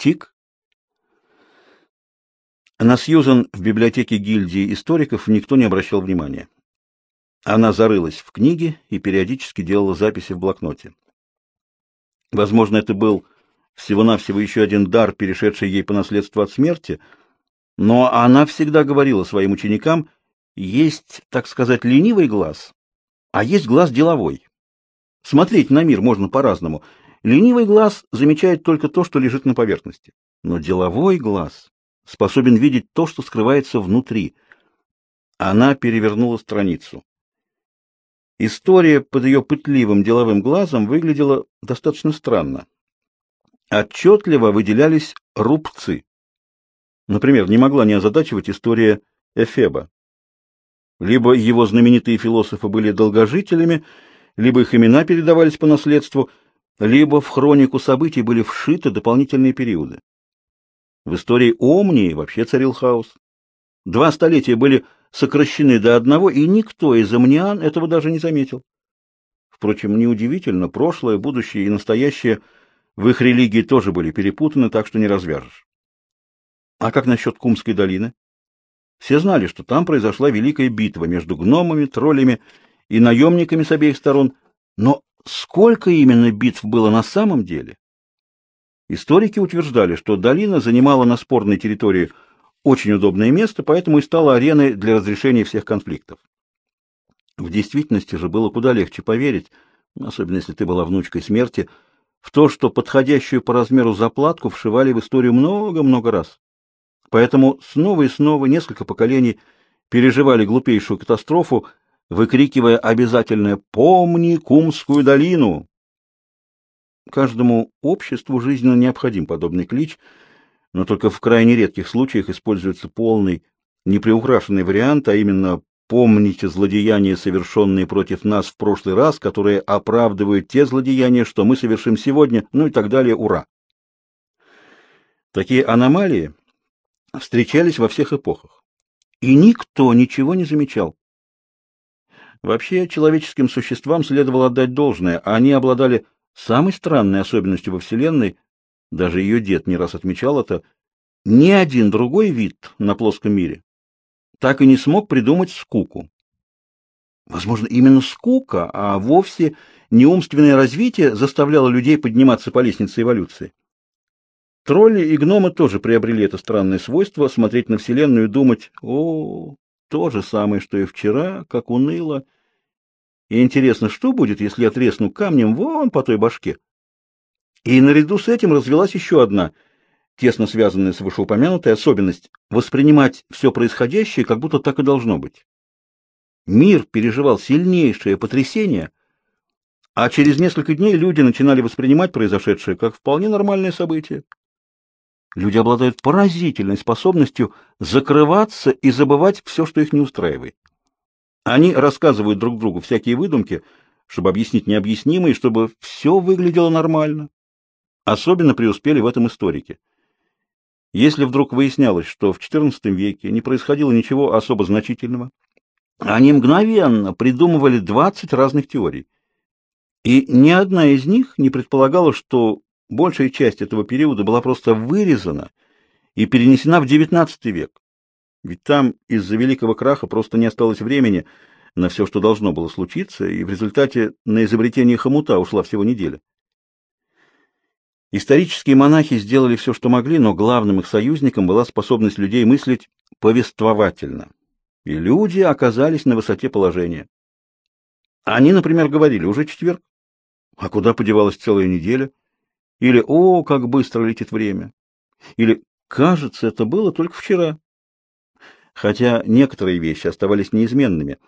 Тик. На Сьюзан в библиотеке гильдии историков никто не обращал внимания. Она зарылась в книги и периодически делала записи в блокноте. Возможно, это был всего-навсего еще один дар, перешедший ей по наследству от смерти, но она всегда говорила своим ученикам, есть, так сказать, ленивый глаз, а есть глаз деловой. Смотреть на мир можно по-разному. Ленивый глаз замечает только то, что лежит на поверхности, но деловой глаз способен видеть то, что скрывается внутри. Она перевернула страницу. История под ее пытливым деловым глазом выглядела достаточно странно. Отчетливо выделялись рубцы. Например, не могла не озадачивать история Эфеба. Либо его знаменитые философы были долгожителями, либо их имена передавались по наследству, либо в хронику событий были вшиты дополнительные периоды. В истории Омнии вообще царил хаос. Два столетия были сокращены до одного, и никто из амниан этого даже не заметил. Впрочем, неудивительно, прошлое, будущее и настоящее в их религии тоже были перепутаны, так что не развяжешь. А как насчет Кумской долины? Все знали, что там произошла великая битва между гномами, троллями и наемниками с обеих сторон, но сколько именно битв было на самом деле? Историки утверждали, что долина занимала на спорной территории очень удобное место, поэтому и стала ареной для разрешения всех конфликтов. В действительности же было куда легче поверить, особенно если ты была внучкой смерти, в то, что подходящую по размеру заплатку вшивали в историю много-много раз. Поэтому снова и снова несколько поколений переживали глупейшую катастрофу, выкрикивая обязательное «Помни Кумскую долину!». Каждому обществу жизненно необходим подобный клич – но только в крайне редких случаях используется полный, неприукрашенный вариант, а именно «помните злодеяния, совершенные против нас в прошлый раз, которые оправдывают те злодеяния, что мы совершим сегодня», ну и так далее, ура! Такие аномалии встречались во всех эпохах, и никто ничего не замечал. Вообще, человеческим существам следовало отдать должное, они обладали самой странной особенностью во Вселенной — даже ее дед не раз отмечал это, ни один другой вид на плоском мире так и не смог придумать скуку. Возможно, именно скука, а вовсе не умственное развитие заставляло людей подниматься по лестнице эволюции. Тролли и гномы тоже приобрели это странное свойство смотреть на Вселенную и думать, о, то же самое, что и вчера, как уныло. И интересно, что будет, если я тресну камнем вон по той башке? И наряду с этим развелась еще одна, тесно связанная с вышеупомянутой особенность – воспринимать все происходящее, как будто так и должно быть. Мир переживал сильнейшее потрясение, а через несколько дней люди начинали воспринимать произошедшее как вполне нормальное событие. Люди обладают поразительной способностью закрываться и забывать все, что их не устраивает. Они рассказывают друг другу всякие выдумки, чтобы объяснить необъяснимое, чтобы все выглядело нормально. Особенно преуспели в этом историки. Если вдруг выяснялось, что в XIV веке не происходило ничего особо значительного, они мгновенно придумывали 20 разных теорий. И ни одна из них не предполагала, что большая часть этого периода была просто вырезана и перенесена в XIX век. Ведь там из-за великого краха просто не осталось времени на все, что должно было случиться, и в результате на изобретение хомута ушла всего неделя. Исторические монахи сделали все, что могли, но главным их союзником была способность людей мыслить повествовательно. И люди оказались на высоте положения. Они, например, говорили, уже четверг, а куда подевалась целая неделя? Или, о, как быстро летит время? Или, кажется, это было только вчера. Хотя некоторые вещи оставались неизменными.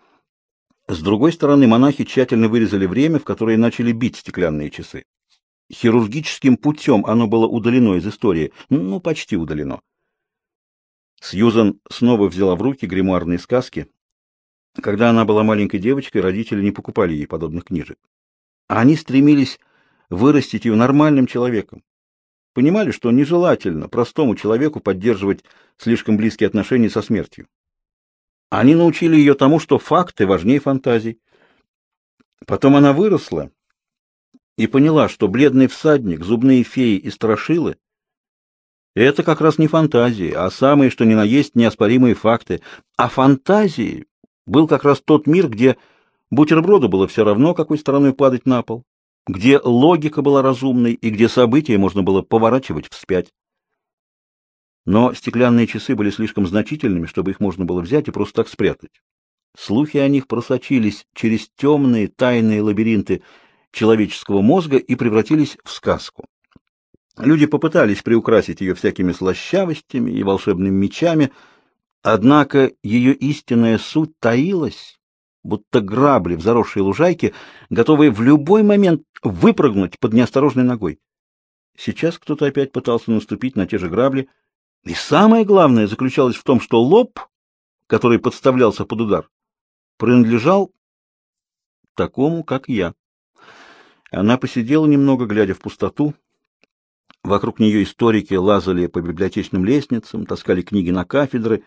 С другой стороны, монахи тщательно вырезали время, в которое начали бить стеклянные часы. Хирургическим путем оно было удалено из истории, ну, почти удалено. Сьюзан снова взяла в руки гримуарные сказки. Когда она была маленькой девочкой, родители не покупали ей подобных книжек. Они стремились вырастить ее нормальным человеком. Понимали, что нежелательно простому человеку поддерживать слишком близкие отношения со смертью. Они научили ее тому, что факты важнее фантазий. Потом она выросла и поняла, что бледный всадник, зубные феи и страшилы Это как раз не фантазии, а самые, что ни на есть, неоспоримые факты. А фантазии был как раз тот мир, где бутерброду было все равно, какой стороной падать на пол, где логика была разумной и где события можно было поворачивать вспять. Но стеклянные часы были слишком значительными, чтобы их можно было взять и просто так спрятать. Слухи о них просочились через темные тайные лабиринты человеческого мозга и превратились в сказку. Люди попытались приукрасить ее всякими слащавостями и волшебными мечами, однако ее истинная суть таилась, будто грабли в заросшей лужайке, готовые в любой момент выпрыгнуть под неосторожной ногой. Сейчас кто-то опять пытался наступить на те же грабли, и самое главное заключалось в том, что лоб, который подставлялся под удар, принадлежал такому, как я. Она посидела немного, глядя в пустоту. Вокруг нее историки лазали по библиотечным лестницам, таскали книги на кафедры,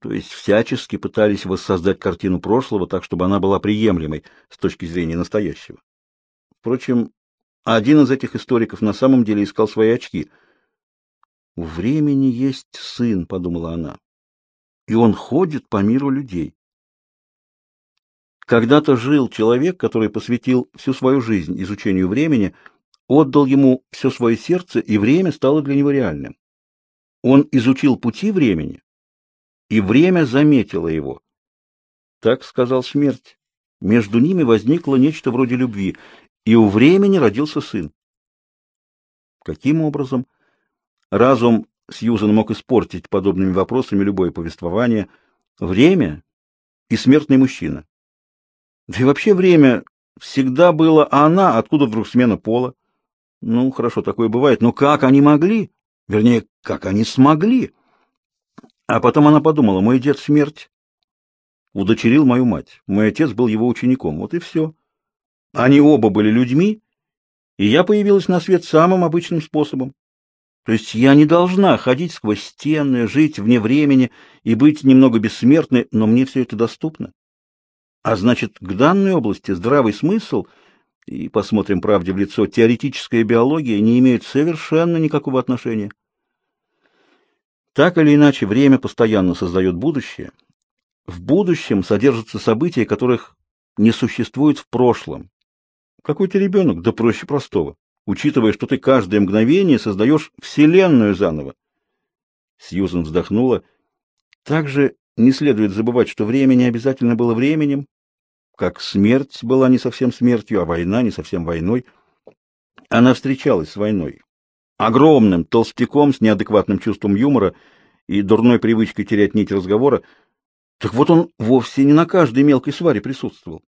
то есть всячески пытались воссоздать картину прошлого так, чтобы она была приемлемой с точки зрения настоящего. Впрочем, один из этих историков на самом деле искал свои очки. «У времени есть сын», — подумала она, — «и он ходит по миру людей». Когда-то жил человек, который посвятил всю свою жизнь изучению времени, отдал ему все свое сердце, и время стало для него реальным. Он изучил пути времени, и время заметило его. Так сказал смерть. Между ними возникло нечто вроде любви, и у времени родился сын. Каким образом? Разум Сьюзан мог испортить подобными вопросами любое повествование. Время и смертный мужчина. Да и вообще время всегда было, а она, откуда вдруг смена пола? Ну, хорошо, такое бывает, но как они могли? Вернее, как они смогли? А потом она подумала, мой дед смерть удочерил мою мать. Мой отец был его учеником. Вот и все. Они оба были людьми, и я появилась на свет самым обычным способом. То есть я не должна ходить сквозь стены, жить вне времени и быть немного бессмертной, но мне все это доступно. А значит, к данной области здравый смысл и, посмотрим правде в лицо, теоретическая биология не имеют совершенно никакого отношения. Так или иначе, время постоянно создает будущее. В будущем содержатся события, которых не существует в прошлом. Какой ты ребенок? Да проще простого. Учитывая, что ты каждое мгновение создаешь вселенную заново. Сьюзен вздохнула. Также не следует забывать, что время не обязательно было временем, как смерть была не совсем смертью, а война не совсем войной. Она встречалась с войной. Огромным толстяком с неадекватным чувством юмора и дурной привычкой терять нить разговора. Так вот он вовсе не на каждой мелкой сваре присутствовал.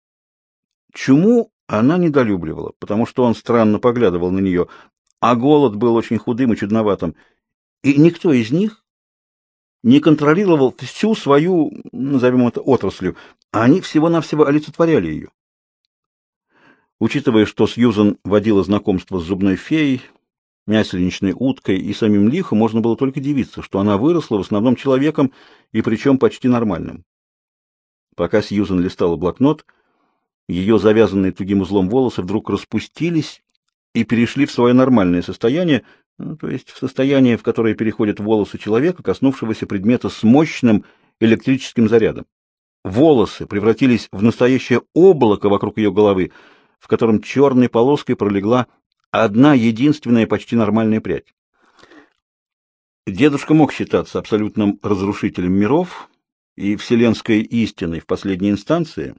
Чуму она недолюбливала, потому что он странно поглядывал на нее, а голод был очень худым и чудноватым. И никто из них не контролировал всю свою, назовем это, отраслью, а они всего-навсего олицетворяли ее. Учитывая, что Сьюзан водила знакомство с зубной феей, мясленичной уткой и самим лихом, можно было только дивиться, что она выросла в основном человеком и причем почти нормальным. Пока Сьюзан листала блокнот, ее завязанные тугим узлом волосы вдруг распустились и перешли в свое нормальное состояние, ну, то есть в состояние, в которое переходят волосы человека, коснувшегося предмета с мощным электрическим зарядом. Волосы превратились в настоящее облако вокруг ее головы, в котором черной полоской пролегла одна единственная почти нормальная прядь. Дедушка мог считаться абсолютным разрушителем миров и вселенской истиной в последней инстанции,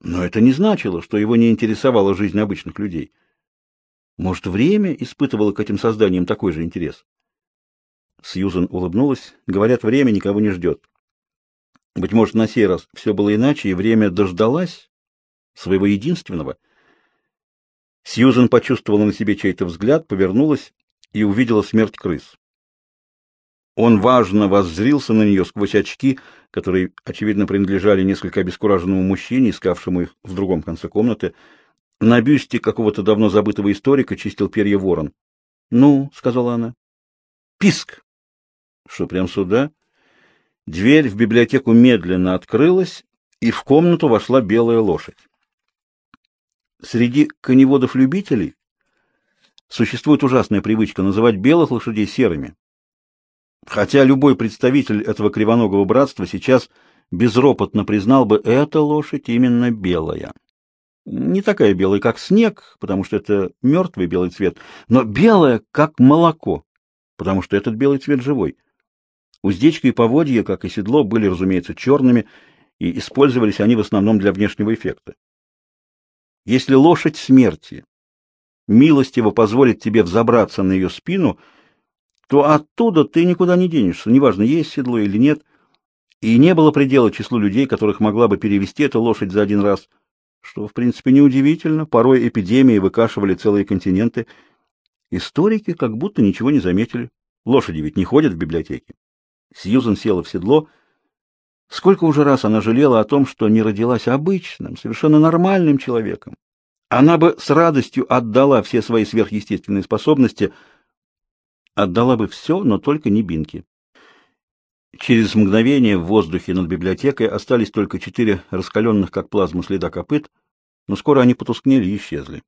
но это не значило, что его не интересовала жизнь обычных людей. Может, время испытывало к этим созданиям такой же интерес? Сьюзен улыбнулась. Говорят, время никого не ждет. Быть может, на сей раз все было иначе, и время дождалась своего единственного. Сьюзен почувствовала на себе чей-то взгляд, повернулась и увидела смерть крыс. Он важно воззрился на нее сквозь очки, которые, очевидно, принадлежали несколько обескураженному мужчине, искавшему их в другом конце комнаты. На бюсте какого-то давно забытого историка чистил перья ворон. — Ну, — сказала она. — Писк! — Что, прям сюда? Дверь в библиотеку медленно открылась, и в комнату вошла белая лошадь. Среди коневодов-любителей Существует ужасная привычка называть белых лошадей серыми. Хотя любой представитель этого кривоногого братства сейчас безропотно признал бы, эта лошадь именно белая. Не такая белая, как снег, потому что это мертвый белый цвет, но белая, как молоко, потому что этот белый цвет живой. Уздечка и поводья, как и седло, были, разумеется, черными, и использовались они в основном для внешнего эффекта. Если лошадь смерти милостиво позволит тебе взобраться на ее спину, то оттуда ты никуда не денешься, неважно, есть седло или нет, и не было предела числу людей, которых могла бы перевести эта лошадь за один раз, что, в принципе, неудивительно, порой эпидемии выкашивали целые континенты. Историки как будто ничего не заметили. Лошади ведь не ходят в библиотеке. Сьюзен села в седло. Сколько уже раз она жалела о том, что не родилась обычным, совершенно нормальным человеком. Она бы с радостью отдала все свои сверхъестественные способности, отдала бы все, но только не Бинки. Через мгновение в воздухе над библиотекой остались только четыре раскаленных, как плазма, следа копыт, но скоро они потускнели и исчезли.